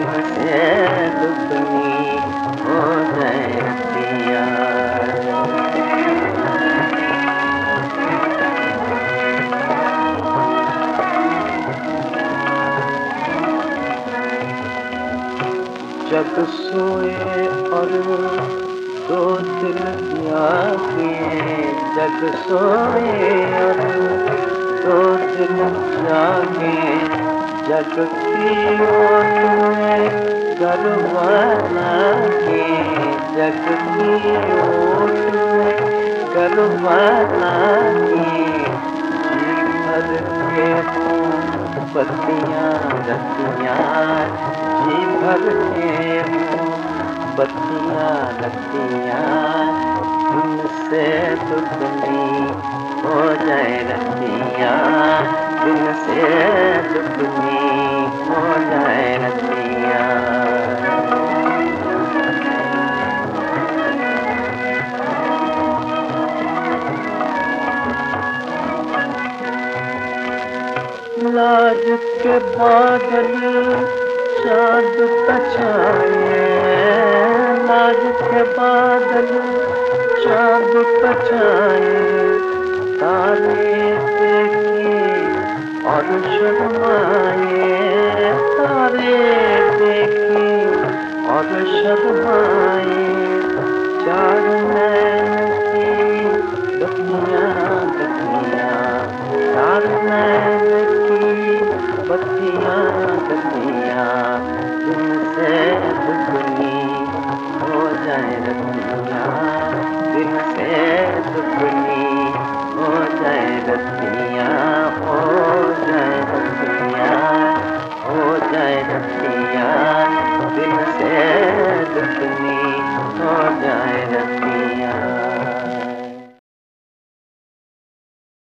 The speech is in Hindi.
रतिया सोए और दो दिल जागे जग सोए और दो दिल जागे जग की ओट में गरबा के जग की ओट में गरबा के भर के बत्तियाँ रतियाँ जी भर के बत्तियाँ रतियाँ उनसे दुगनी हो जाए रतियाँ दिन से हो लाज के बादल चाँद पछाए। लाज के बादल चाँद पछाए। तारे देखे और शर्माए। तारे देखे और शर्माए। बतिया बतिया तुमसे दुगनी हो जाए रतिया तुमसे दुगनी हो जाए हो जाए रतिया हो जाए रतिया तुमसे दुगनी हो